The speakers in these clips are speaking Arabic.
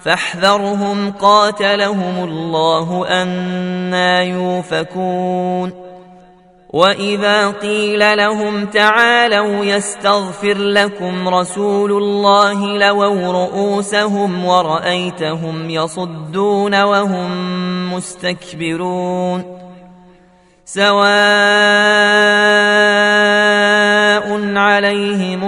فاحذرهم قاتلهم الله أنا يوفكون. وإذا قيل لهم تعالوا يستغفر لكم رسول الله لووا رؤوسهم ورأيتهم يصدون وهم مستكبرون. سواء عليهم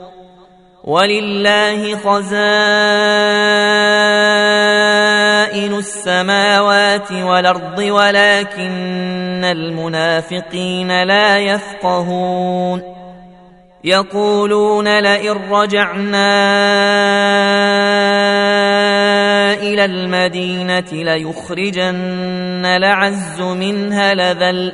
ولله خزائن السماوات والأرض ولكن المنافقين لا يفقهون. يقولون لئن رجعنا إلى المدينة ليخرجن لعز منها لذل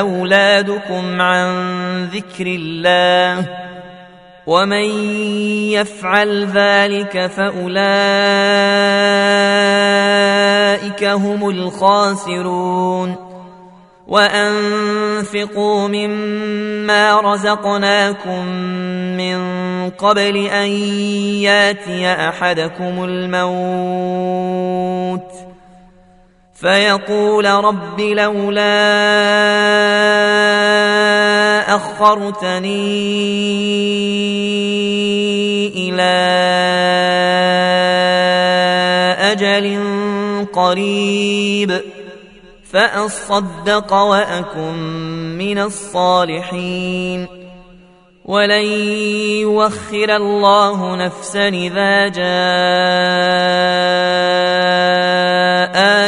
اولادكم عن ذكر الله ومن يفعل ذلك فاولئك هم الخاسرون وانفقوا مما رزقناكم من قبل ان ياتي احدكم الموت فيقول رب لولا أخرتني إلى أجل قريب فأصدق وأكن من الصالحين ولن يوخر الله نفسا إذا جاء